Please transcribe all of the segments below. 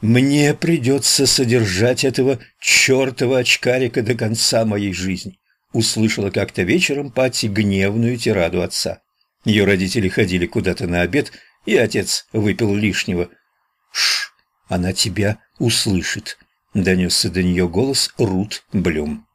Мне придется содержать этого чертова очкарика до конца моей жизни. Услышала как-то вечером Пати гневную тираду отца. Ее родители ходили куда-то на обед, и отец выпил лишнего. «Шш, она тебя услышит», — донесся до нее голос Рут Блюм.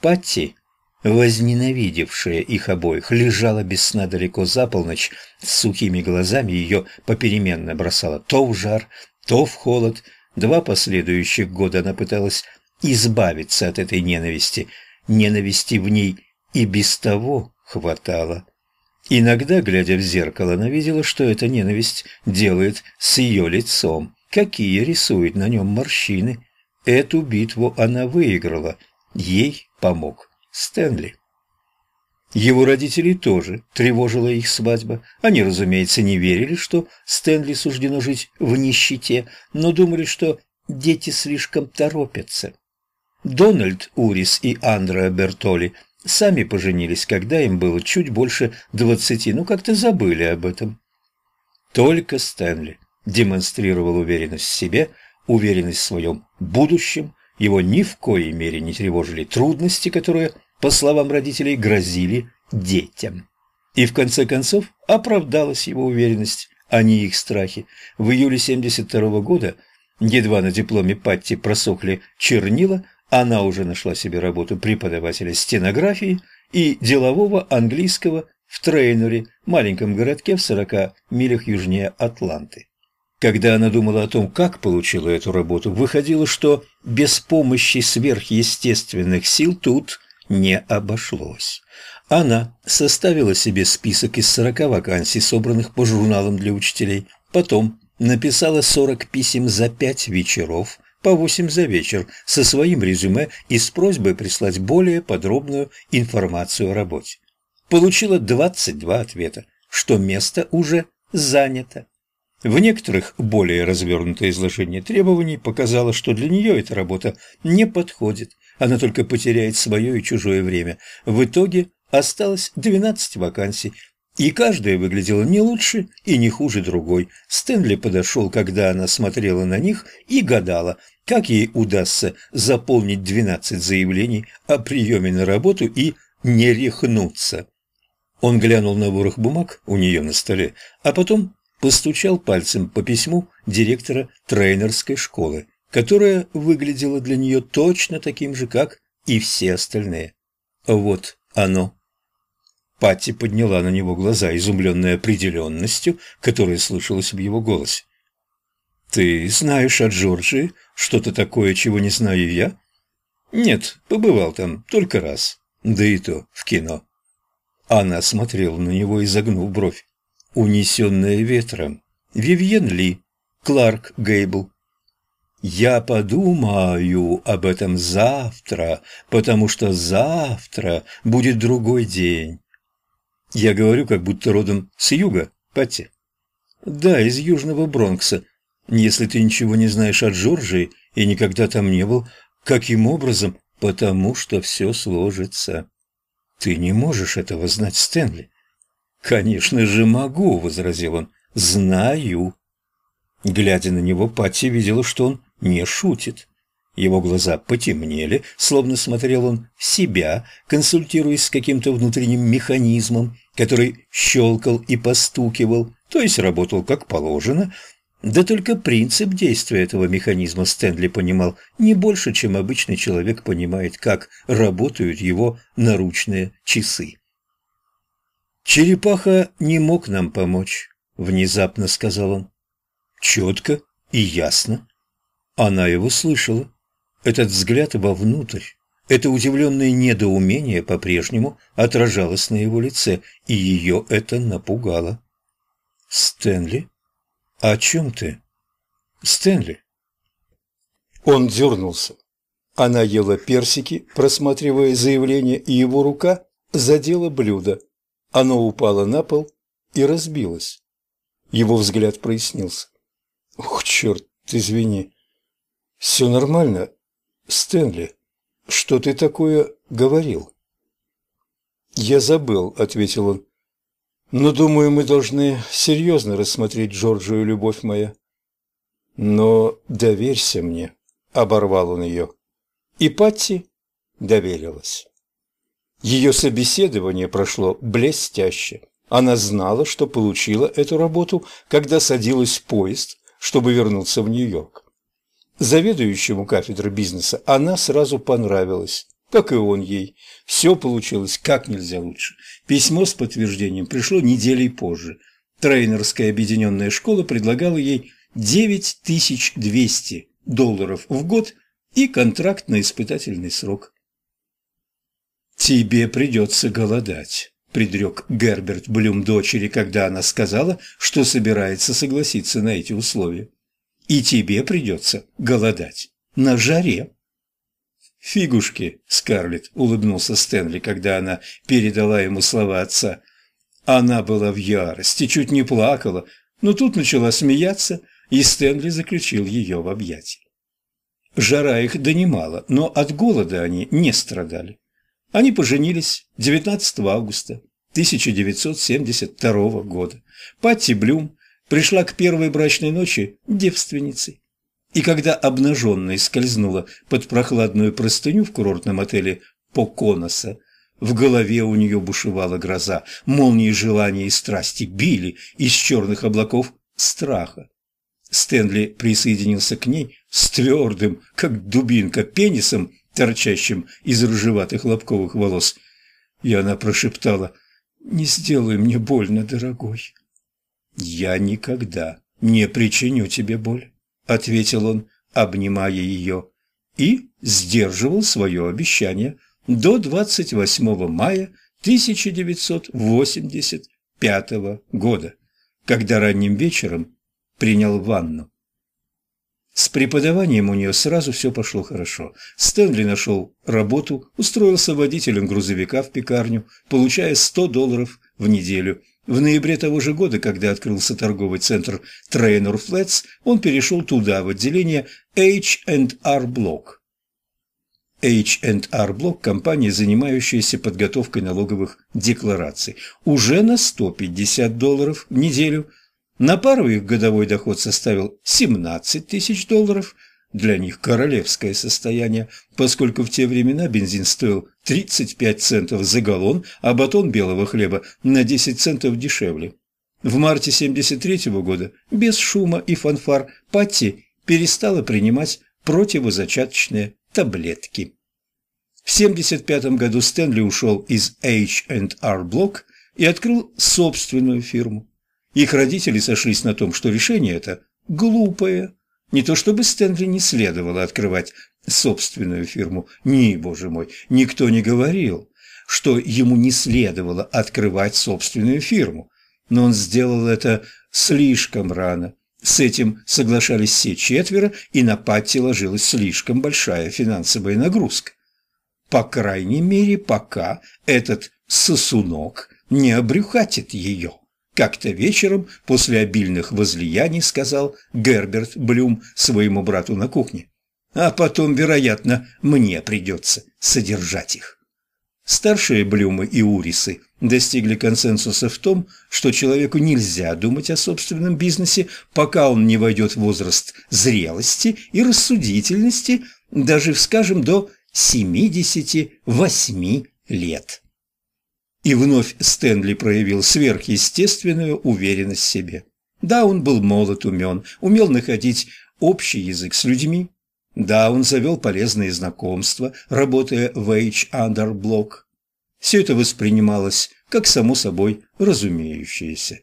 Патти, возненавидевшая их обоих, лежала без сна далеко за полночь, с сухими глазами ее попеременно бросала то в жар, то в холод. Два последующих года она пыталась избавиться от этой ненависти. Ненависти в ней и без того хватало. Иногда, глядя в зеркало, она видела, что эта ненависть делает с ее лицом, какие рисует на нем морщины. Эту битву она выиграла. Ей помог Стэнли. Его родителей тоже тревожила их свадьба. Они, разумеется, не верили, что Стэнли суждено жить в нищете, но думали, что дети слишком торопятся. Дональд Урис и Андреа Бертоли сами поженились, когда им было чуть больше двадцати, ну как-то забыли об этом. Только Стэнли демонстрировал уверенность в себе, уверенность в своем будущем, его ни в коей мере не тревожили трудности, которые по словам родителей, грозили детям. И в конце концов оправдалась его уверенность, а не их страхи. В июле 72 -го года, едва на дипломе Патти просохли чернила, она уже нашла себе работу преподавателя стенографии и делового английского в Трейнере, маленьком городке в 40 милях южнее Атланты. Когда она думала о том, как получила эту работу, выходило, что без помощи сверхъестественных сил тут не обошлось. Она составила себе список из сорока вакансий, собранных по журналам для учителей. Потом написала сорок писем за пять вечеров, по восемь за вечер, со своим резюме и с просьбой прислать более подробную информацию о работе. Получила двадцать два ответа, что место уже занято. В некоторых более развернутое изложение требований показало, что для нее эта работа не подходит, она только потеряет свое и чужое время. В итоге осталось 12 вакансий, и каждая выглядела не лучше и не хуже другой. Стэнли подошел, когда она смотрела на них, и гадала, как ей удастся заполнить 12 заявлений о приеме на работу и не рехнуться. Он глянул на ворох бумаг у нее на столе, а потом постучал пальцем по письму директора трейнерской школы которое выглядело для нее точно таким же, как и все остальные. Вот оно. Патти подняла на него глаза, изумленная определенностью, которая слышалась в его голосе. «Ты знаешь о Джорджии что-то такое, чего не знаю я?» «Нет, побывал там только раз, да и то в кино». Она смотрела на него, изогнув бровь. «Унесенная ветром. Вивьен Ли, Кларк Гейбл, я подумаю об этом завтра, потому что завтра будет другой день. Я говорю, как будто родом с юга, Патти. Да, из Южного Бронкса. Если ты ничего не знаешь о Джорджии и никогда там не был, каким образом? Потому что все сложится. Ты не можешь этого знать, Стэнли. Конечно же могу, возразил он. Знаю. Глядя на него, Патти видела, что он не шутит. Его глаза потемнели, словно смотрел он себя, консультируясь с каким-то внутренним механизмом, который щелкал и постукивал, то есть работал как положено. Да только принцип действия этого механизма Стэнли понимал не больше, чем обычный человек понимает, как работают его наручные часы. «Черепаха не мог нам помочь», — внезапно сказал он. «Четко и ясно. Она его слышала. Этот взгляд вовнутрь, это удивленное недоумение по-прежнему отражалось на его лице, и ее это напугало. «Стэнли? О чем ты?» «Стэнли?» Он дернулся. Она ела персики, просматривая заявление, и его рука задела блюдо. Оно упало на пол и разбилось. Его взгляд прояснился. «Ух, черт, извини. «Все нормально, Стэнли. Что ты такое говорил?» «Я забыл», — ответил он. «Но, думаю, мы должны серьезно рассмотреть Джорджию, любовь моя». Но доверься мне, оборвал он ее. И Патти доверилась. Ее собеседование прошло блестяще. Она знала, что получила эту работу, когда садилась в поезд, чтобы вернуться в Нью-Йорк. Заведующему кафедры бизнеса она сразу понравилась, как и он ей. Все получилось как нельзя лучше. Письмо с подтверждением пришло неделей позже. Трейнерская объединенная школа предлагала ей 9200 долларов в год и контракт на испытательный срок. «Тебе придется голодать», – предрек Герберт Блюм дочери, когда она сказала, что собирается согласиться на эти условия. «И тебе придется голодать на жаре». «Фигушки, Скарлетт», – улыбнулся Стэнли, когда она передала ему слова отца. Она была в ярости, чуть не плакала, но тут начала смеяться, и Стэнли заключил ее в объятия. Жара их донимала, но от голода они не страдали. Они поженились 19 августа 1972 года. Патти Блюм пришла к первой брачной ночи девственницей. И когда обнаженная скользнула под прохладную простыню в курортном отеле Поконоса, в голове у нее бушевала гроза, молнии желания и страсти били из черных облаков страха. Стэнли присоединился к ней с твердым, как дубинка, пенисом, торчащим из рыжеватых лобковых волос. И она прошептала «Не сделай мне больно, дорогой». «Я никогда не причиню тебе боль», — ответил он, обнимая ее, и сдерживал свое обещание до 28 мая 1985 года, когда ранним вечером принял ванну. С преподаванием у нее сразу все пошло хорошо. Стэнли нашел работу, устроился водителем грузовика в пекарню, получая 100 долларов в неделю. В ноябре того же года, когда открылся торговый центр Trainer Flats, он перешел туда, в отделение H&R Block. H&R Block – компания, занимающаяся подготовкой налоговых деклараций, уже на 150 долларов в неделю – на пару их годовой доход составил 17 тысяч долларов, для них королевское состояние, поскольку в те времена бензин стоил 35 центов за галлон, а батон белого хлеба на 10 центов дешевле. В марте 73 -го года, без шума и фанфар, Патти перестала принимать противозачаточные таблетки. В 75 году Стэнли ушел из H&R Block и открыл собственную фирму. Их родители сошлись на том, что решение это глупое. Не то чтобы Стэнли не следовало открывать собственную фирму. Не, боже мой, никто не говорил, что ему не следовало открывать собственную фирму. Но он сделал это слишком рано. С этим соглашались все четверо, и на Патти ложилась слишком большая финансовая нагрузка. По крайней мере, пока этот сосунок не обрюхатит ее. Как-то вечером после обильных возлияний сказал Герберт Блюм своему брату на кухне. А потом, вероятно, мне придется содержать их. Старшие Блюмы и Урисы достигли консенсуса в том, что человеку нельзя думать о собственном бизнесе, пока он не войдет в возраст зрелости и рассудительности, даже, скажем, до 78 лет. И вновь Стэнли проявил сверхъестественную уверенность в себе. Да, он был молод, умен, умел находить общий язык с людьми. Да, он завел полезные знакомства, работая в H. Блок. Все это воспринималось как само собой разумеющееся.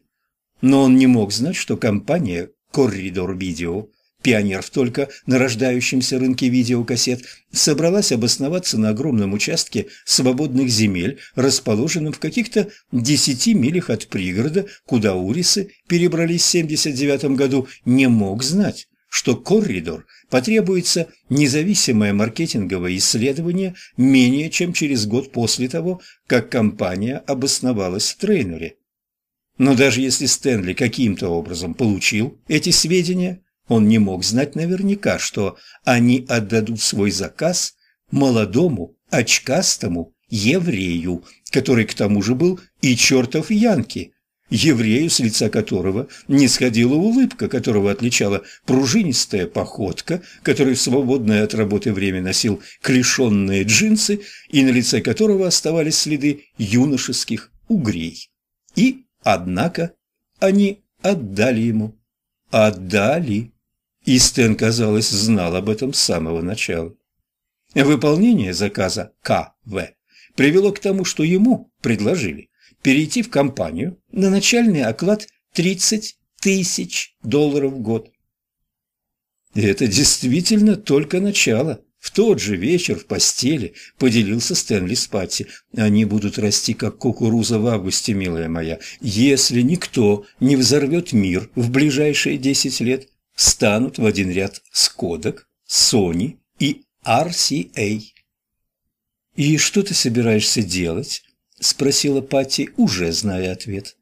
Но он не мог знать, что компания «Корридор Видео» Пионеров только на рождающемся рынке видеокассет собралась обосноваться на огромном участке свободных земель, расположенном в каких-то десяти милях от пригорода, куда Урисы перебрались в 79 году, не мог знать, что коридор потребуется независимое маркетинговое исследование менее чем через год после того, как компания обосновалась в трейнере. Но даже если Стэнли каким-то образом получил эти сведения – он не мог знать наверняка, что они отдадут свой заказ молодому, очкастому еврею, который к тому же был и чертов Янки. еврею, с лица которого не сходила улыбка, которого отличала пружинистая походка, который в свободное от работы время носил клешенные джинсы и на лице которого оставались следы юношеских угрей. И, однако, они отдали ему. Отдали. И Стэн, казалось, знал об этом с самого начала. Выполнение заказа КВ привело к тому, что ему предложили перейти в компанию на начальный оклад 30 тысяч долларов в год. И это действительно только начало. В тот же вечер в постели поделился Стэнли с Патти. Они будут расти, как кукуруза в августе, милая моя. Если никто не взорвет мир в ближайшие десять лет, станут в один ряд с Kodak, Sony и RCA. «И что ты собираешься делать?» – спросила Патти, уже зная ответ.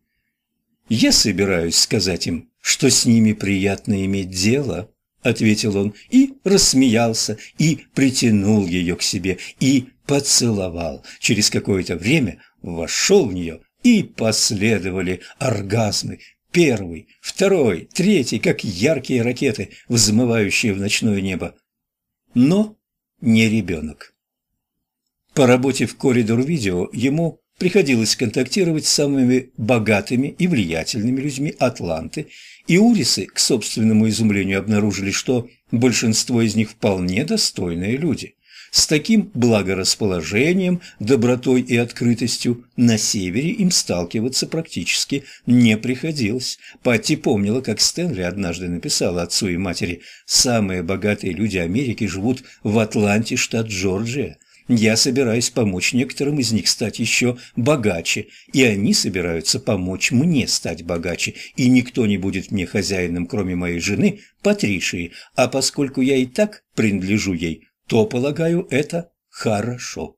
«Я собираюсь сказать им, что с ними приятно иметь дело», – ответил он, и рассмеялся, и притянул ее к себе, и поцеловал. Через какое-то время вошел в нее, и последовали оргазмы. Первый, второй, третий, как яркие ракеты, взмывающие в ночное небо. Но не ребенок. По работе в коридор видео ему приходилось контактировать с самыми богатыми и влиятельными людьми Атланты, и Урисы, к собственному изумлению, обнаружили, что большинство из них вполне достойные люди. С таким благорасположением, добротой и открытостью на севере им сталкиваться практически не приходилось. Патти помнила, как Стэнли однажды написала отцу и матери «Самые богатые люди Америки живут в Атланте, штат Джорджия». Я собираюсь помочь некоторым из них стать еще богаче, и они собираются помочь мне стать богаче, и никто не будет мне хозяином, кроме моей жены, Патришии, а поскольку я и так принадлежу ей, то, полагаю, это хорошо.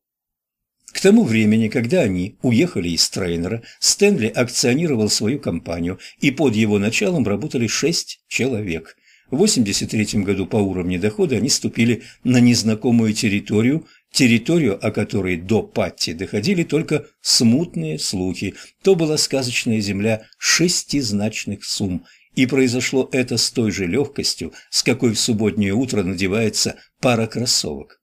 К тому времени, когда они уехали из трейнера, Стэнли акционировал свою компанию, и под его началом работали шесть человек. В 83 году по уровню дохода они ступили на незнакомую территорию, территорию, о которой до Патти доходили только смутные слухи. То была сказочная земля шестизначных сумм, и произошло это с той же легкостью, с какой в субботнее утро надевается пара кроссовок.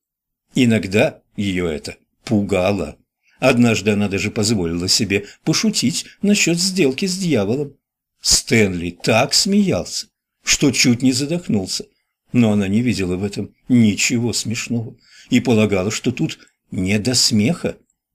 Иногда ее это пугало. Однажды она даже позволила себе пошутить насчет сделки с дьяволом. Стэнли так смеялся, что чуть не задохнулся, но она не видела в этом ничего смешного и полагала, что тут не до смеха.